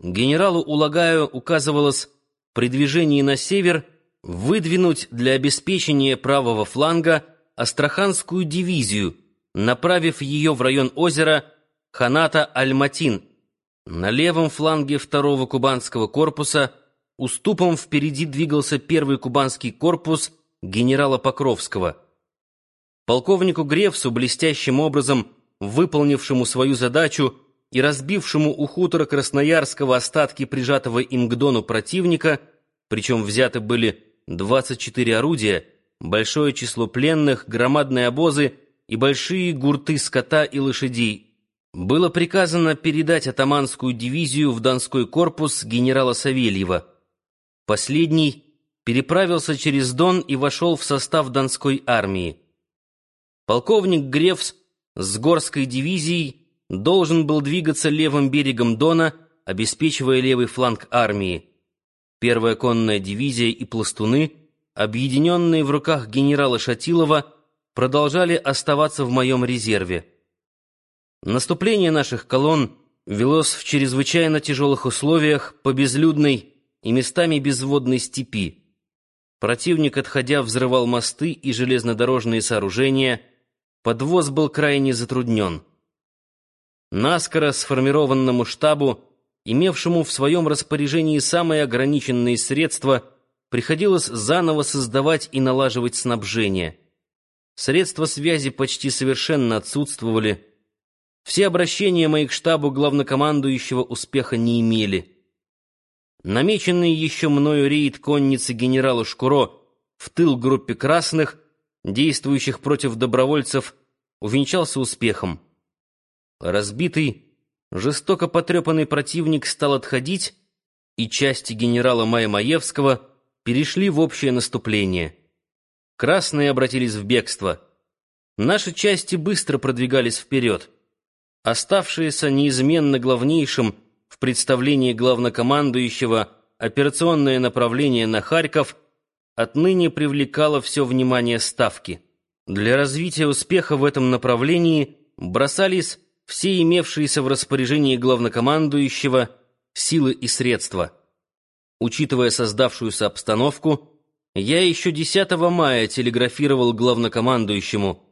генералу Улагаю указывалось при движении на север выдвинуть для обеспечения правого фланга Астраханскую дивизию, направив ее в район озера Ханата-Аль-Матин. На левом фланге второго кубанского корпуса уступом впереди двигался первый кубанский корпус генерала Покровского. Полковнику Гревсу, блестящим образом выполнившему свою задачу и разбившему у хутора Красноярского остатки прижатого им к Дону противника, причем взяты были 24 орудия, большое число пленных, громадные обозы и большие гурты скота и лошадей, было приказано передать атаманскую дивизию в Донской корпус генерала Савельева. Последний переправился через Дон и вошел в состав Донской армии. Полковник Гревс с Горской дивизией должен был двигаться левым берегом Дона, обеспечивая левый фланг армии. Первая конная дивизия и пластуны, объединенные в руках генерала Шатилова, продолжали оставаться в моем резерве. Наступление наших колонн велось в чрезвычайно тяжелых условиях по безлюдной и местами безводной степи. Противник, отходя, взрывал мосты и железнодорожные сооружения, подвоз был крайне затруднен. Наскоро сформированному штабу, имевшему в своем распоряжении самые ограниченные средства, приходилось заново создавать и налаживать снабжение. Средства связи почти совершенно отсутствовали. Все обращения мои к штабу главнокомандующего успеха не имели. Намеченный еще мною рейд конницы генерала Шкуро в тыл группе красных, действующих против добровольцев, увенчался успехом. Разбитый, жестоко потрепанный противник стал отходить, и части генерала Мая-Маевского перешли в общее наступление. Красные обратились в бегство. Наши части быстро продвигались вперед. Оставшееся неизменно главнейшим в представлении главнокомандующего операционное направление на Харьков отныне привлекало все внимание Ставки. Для развития успеха в этом направлении бросались все имевшиеся в распоряжении главнокомандующего силы и средства. Учитывая создавшуюся обстановку, я еще 10 мая телеграфировал главнокомандующему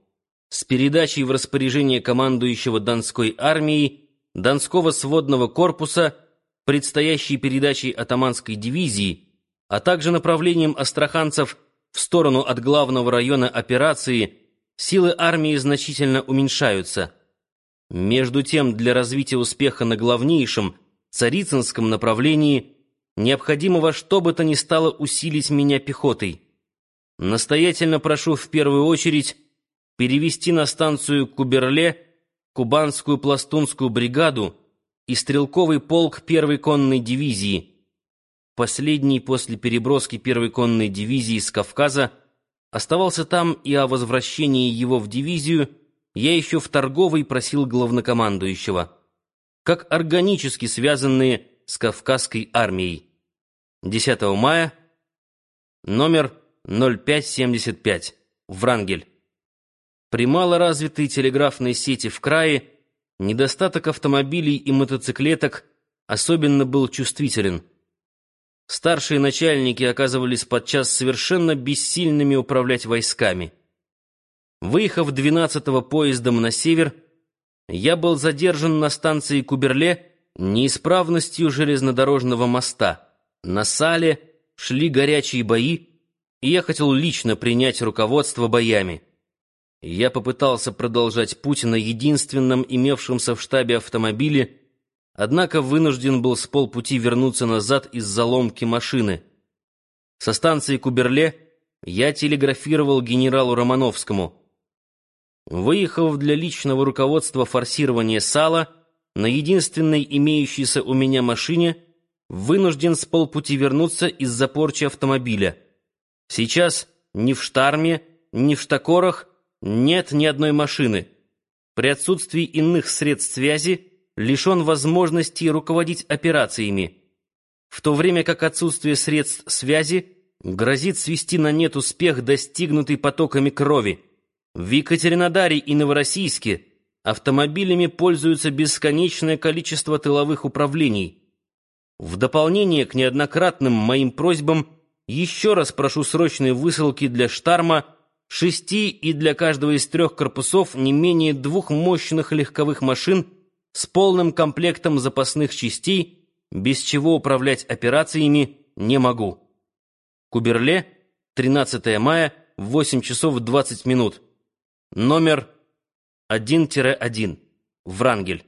с передачей в распоряжение командующего Донской армией Донского сводного корпуса, предстоящей передачей атаманской дивизии, а также направлением астраханцев в сторону от главного района операции, силы армии значительно уменьшаются – между тем, для развития успеха на главнейшем Царицынском направлении необходимо во что бы то ни стало усилить меня пехотой. Настоятельно прошу в первую очередь перевести на станцию Куберле кубанскую пластунскую бригаду и стрелковый полк первой конной дивизии. Последний после переброски первой конной дивизии с Кавказа оставался там и о возвращении его в дивизию – я еще в торговой просил главнокомандующего, как органически связанные с Кавказской армией. 10 мая, номер 0575, Врангель. При малоразвитой телеграфной сети в крае недостаток автомобилей и мотоциклеток особенно был чувствителен. Старшие начальники оказывались подчас совершенно бессильными управлять войсками. Выехав 12-го поездом на север, я был задержан на станции Куберле неисправностью железнодорожного моста. На Сале шли горячие бои, и я хотел лично принять руководство боями. Я попытался продолжать путь на единственном имевшемся в штабе автомобиле, однако вынужден был с полпути вернуться назад из-за ломки машины. Со станции Куберле я телеграфировал генералу Романовскому — Выехав для личного руководства форсирования сала на единственной имеющейся у меня машине, вынужден с полпути вернуться из-за порчи автомобиля. Сейчас ни в Штарме, ни в Штакорах нет ни одной машины. При отсутствии иных средств связи лишен возможности руководить операциями, в то время как отсутствие средств связи грозит свести на нет успех, достигнутый потоками крови. В Екатеринодаре и Новороссийске автомобилями пользуются бесконечное количество тыловых управлений. В дополнение к неоднократным моим просьбам еще раз прошу срочной высылки для Штарма шести и для каждого из трех корпусов не менее двух мощных легковых машин с полным комплектом запасных частей, без чего управлять операциями не могу. Куберле, 13 мая, 8 часов 20 минут. Номер 1-1. Врангель.